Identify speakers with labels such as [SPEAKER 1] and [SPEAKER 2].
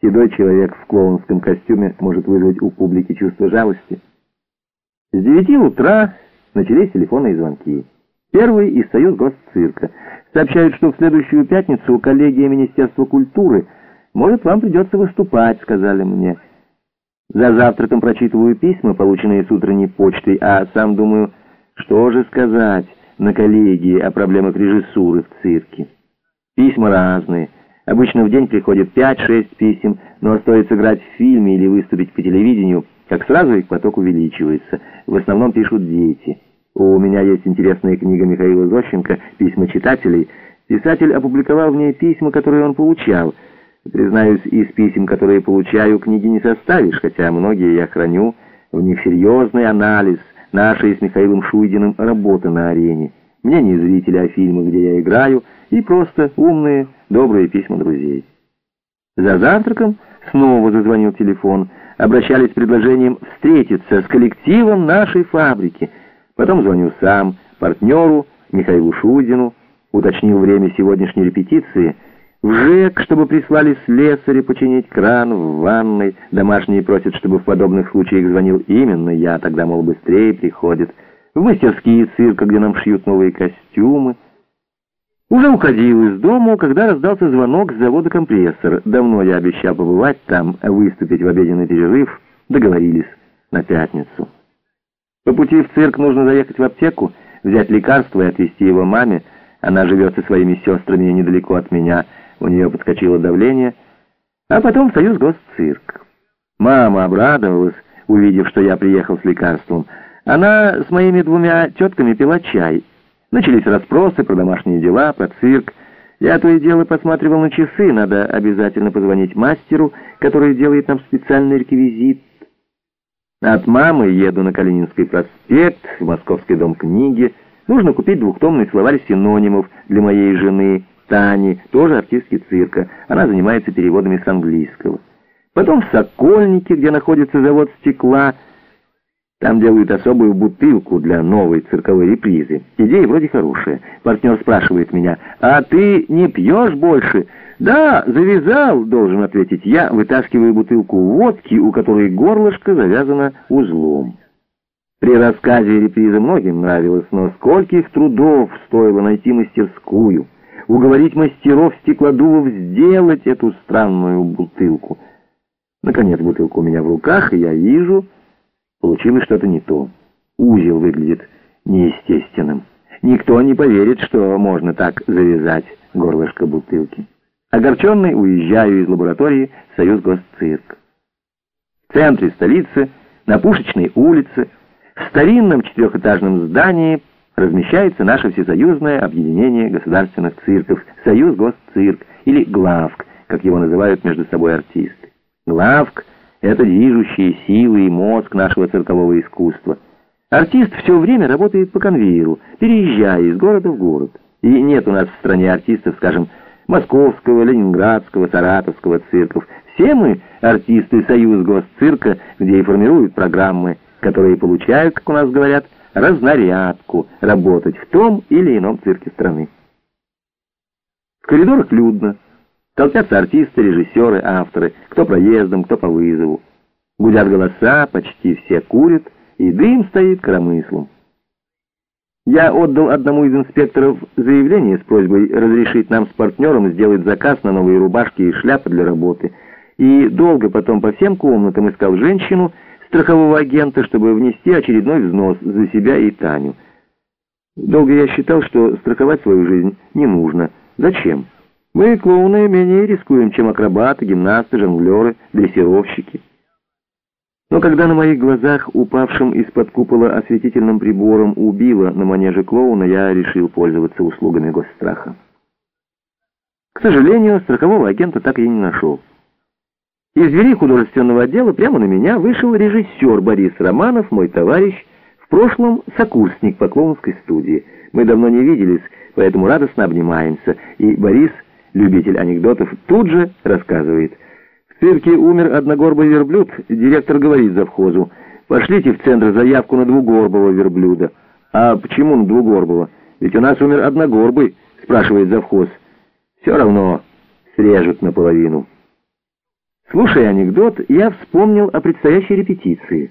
[SPEAKER 1] Седой человек в клоунском костюме может вызвать у публики чувство жалости. С девяти утра начались телефонные звонки. Первый из Союз Госцирка. Сообщают, что в следующую пятницу коллегия Министерства культуры может вам придется выступать, сказали мне. За завтраком прочитываю письма, полученные с утренней почтой, а сам думаю, что же сказать на коллегии о проблемах режиссуры в цирке. Письма разные. Обычно в день приходит 5-6 писем, но стоит сыграть в фильме или выступить по телевидению, как сразу их поток увеличивается. В основном пишут дети. У меня есть интересная книга Михаила Зощенко «Письма читателей». Писатель опубликовал в ней письма, которые он получал. Признаюсь, из писем, которые получаю, книги не составишь, хотя многие я храню. В них серьезный анализ нашей с Михаилом Шуйдиным работы на арене. Мне не зрители, а фильмы, где я играю, и просто умные, добрые письма друзей. За завтраком снова зазвонил телефон. Обращались с предложением встретиться с коллективом нашей фабрики. Потом звоню сам, партнеру, Михаилу Шудину, уточнил время сегодняшней репетиции. В ЖЭК, чтобы прислали слесаря починить кран в ванной. Домашние просят, чтобы в подобных случаях звонил именно я, тогда, мол, быстрее приходит. В мастерские цирка, где нам шьют новые костюмы. Уже уходил из дома, когда раздался звонок с завода «Компрессор». Давно я обещал побывать там, выступить в обеденный перерыв. Договорились на пятницу. По пути в цирк нужно заехать в аптеку, взять лекарство и отвезти его маме. Она живет со своими сестрами недалеко от меня. У нее подскочило давление. А потом в Союз Госцирк. Мама обрадовалась, увидев, что я приехал с лекарством. Она с моими двумя тетками пила чай. Начались расспросы про домашние дела, про цирк. Я то и дело посматривал на часы, надо обязательно позвонить мастеру, который делает нам специальный реквизит. От мамы еду на Калининский проспект, в Московский дом книги. Нужно купить двухтомный словарь синонимов для моей жены Тани, тоже артистки цирка. Она занимается переводами с английского. Потом в Сокольнике, где находится завод стекла, там делают особую бутылку для новой цирковой репризы. Идея вроде хорошая. Партнер спрашивает меня, «А ты не пьешь больше?» «Да, завязал», — должен ответить я, вытаскиваю бутылку водки, у которой горлышко завязано узлом. При рассказе репризы многим нравилось, но скольких трудов стоило найти мастерскую, уговорить мастеров стеклодувов сделать эту странную бутылку. Наконец бутылка у меня в руках, и я вижу... Получилось что-то не то. Узел выглядит неестественным. Никто не поверит, что можно так завязать горлышко бутылки. Огорченный уезжаю из лаборатории в Союз Госцирк. В центре столицы, на Пушечной улице, в старинном четырехэтажном здании размещается наше всесоюзное объединение государственных цирков Союз Госцирк или ГЛАВК, как его называют между собой артисты. ГЛАВК это движущие силы и мозг нашего циркового искусства. Артист все время работает по конвейеру, переезжая из города в город. И нет у нас в стране артистов, скажем, московского, ленинградского, саратовского цирков. Все мы артисты Союз Госцирка, где и формируют программы, которые получают, как у нас говорят, разнарядку работать в том или ином цирке страны. В коридорах людно. Толпятся артисты, режиссеры, авторы, кто проездом, кто по вызову. Гудят голоса, почти все курят, и дым стоит коромыслом. Я отдал одному из инспекторов заявление с просьбой разрешить нам с партнером сделать заказ на новые рубашки и шляпы для работы. И долго потом по всем комнатам искал женщину, страхового агента, чтобы внести очередной взнос за себя и Таню. Долго я считал, что страховать свою жизнь не нужно. Зачем? Мы, клоуны, менее рискуем, чем акробаты, гимнасты, жонглеры, дрессировщики. Но когда на моих глазах, упавшим из-под купола осветительным прибором, убило на манеже клоуна, я решил пользоваться услугами госстраха. К сожалению, страхового агента так и не нашел. Из двери художественного отдела прямо на меня вышел режиссер Борис Романов, мой товарищ, в прошлом сокурсник по клоунской студии. Мы давно не виделись, поэтому радостно обнимаемся, и Борис любитель анекдотов, тут же рассказывает. В цирке умер одногорбый верблюд, директор говорит завхозу, пошлите в центр заявку на двугорбого верблюда. А почему на двугорбого? Ведь у нас умер одногорбый, спрашивает завхоз. Все равно срежут наполовину. Слушая анекдот, я вспомнил о предстоящей репетиции.